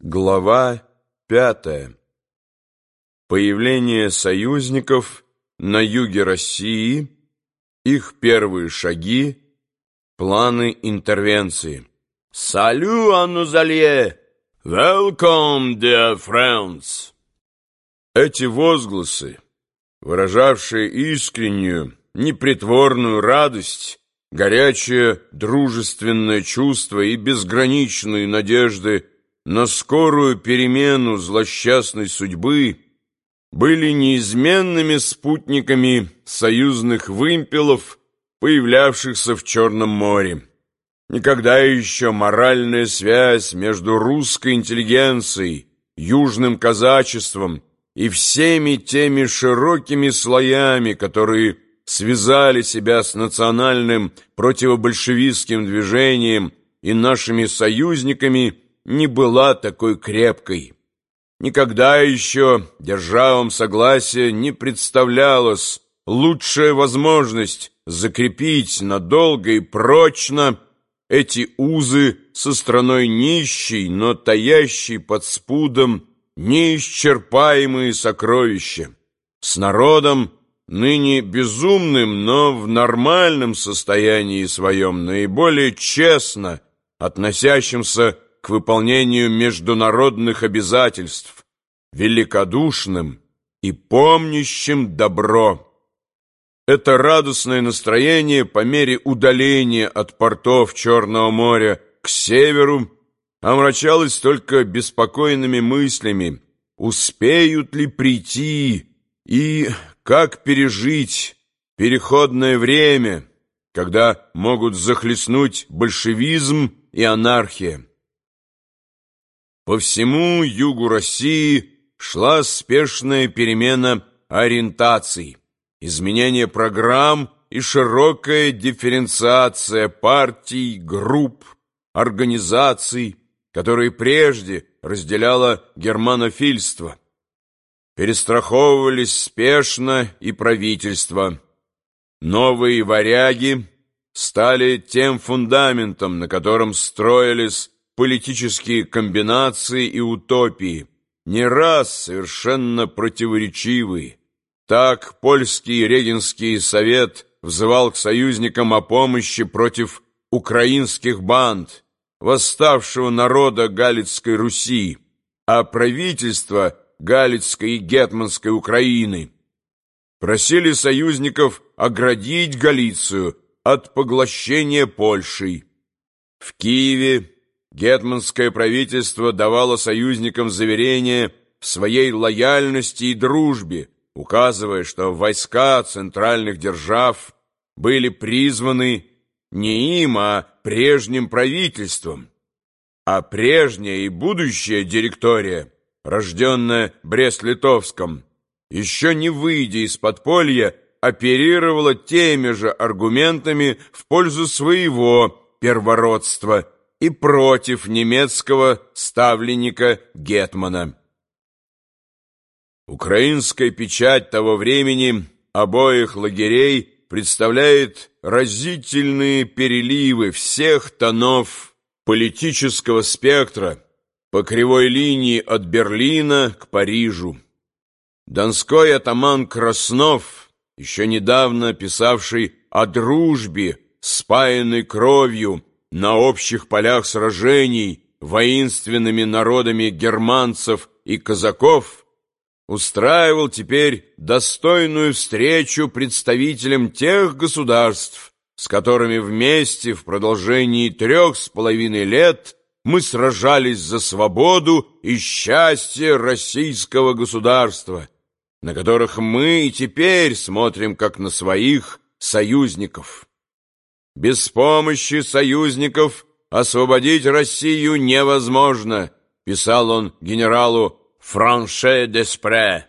Глава пятая. Появление союзников на юге России, их первые шаги, планы интервенции. «Салю, Аннузалье! Welcome, dear friends!» Эти возгласы, выражавшие искреннюю, непритворную радость, горячее дружественное чувство и безграничные надежды на скорую перемену злосчастной судьбы, были неизменными спутниками союзных вымпелов, появлявшихся в Черном море. Никогда еще моральная связь между русской интеллигенцией, южным казачеством и всеми теми широкими слоями, которые связали себя с национальным противобольшевистским движением и нашими союзниками, не была такой крепкой. Никогда еще державам согласия не представлялась лучшая возможность закрепить надолго и прочно эти узы со страной нищей, но таящей под спудом неисчерпаемые сокровища, с народом, ныне безумным, но в нормальном состоянии своем, наиболее честно относящимся к выполнению международных обязательств, великодушным и помнящим добро. Это радостное настроение по мере удаления от портов Черного моря к северу омрачалось только беспокойными мыслями, успеют ли прийти и как пережить переходное время, когда могут захлестнуть большевизм и анархия. По всему югу России шла спешная перемена ориентаций, изменение программ и широкая дифференциация партий, групп, организаций, которые прежде разделяло германофильство. Перестраховывались спешно и правительство. Новые варяги стали тем фундаментом, на котором строились политические комбинации и утопии, не раз совершенно противоречивые. Так польский Регенский совет взывал к союзникам о помощи против украинских банд, восставшего народа Галицкой Руси, а правительство Галицкой и Гетманской Украины просили союзников оградить Галицию от поглощения Польшей. В Киеве Гетманское правительство давало союзникам заверение в своей лояльности и дружбе, указывая, что войска центральных держав были призваны не им, а прежним правительством, а прежняя и будущая директория, рожденная Брест-Литовском, еще не выйдя из подполья, оперировала теми же аргументами в пользу своего первородства – и против немецкого ставленника Гетмана. Украинская печать того времени обоих лагерей представляет разительные переливы всех тонов политического спектра по кривой линии от Берлина к Парижу. Донской атаман Краснов, еще недавно писавший о дружбе, спаянной кровью, на общих полях сражений воинственными народами германцев и казаков, устраивал теперь достойную встречу представителям тех государств, с которыми вместе в продолжении трех с половиной лет мы сражались за свободу и счастье российского государства, на которых мы и теперь смотрим как на своих союзников. Без помощи союзников освободить Россию невозможно, писал он генералу Франше Деспре.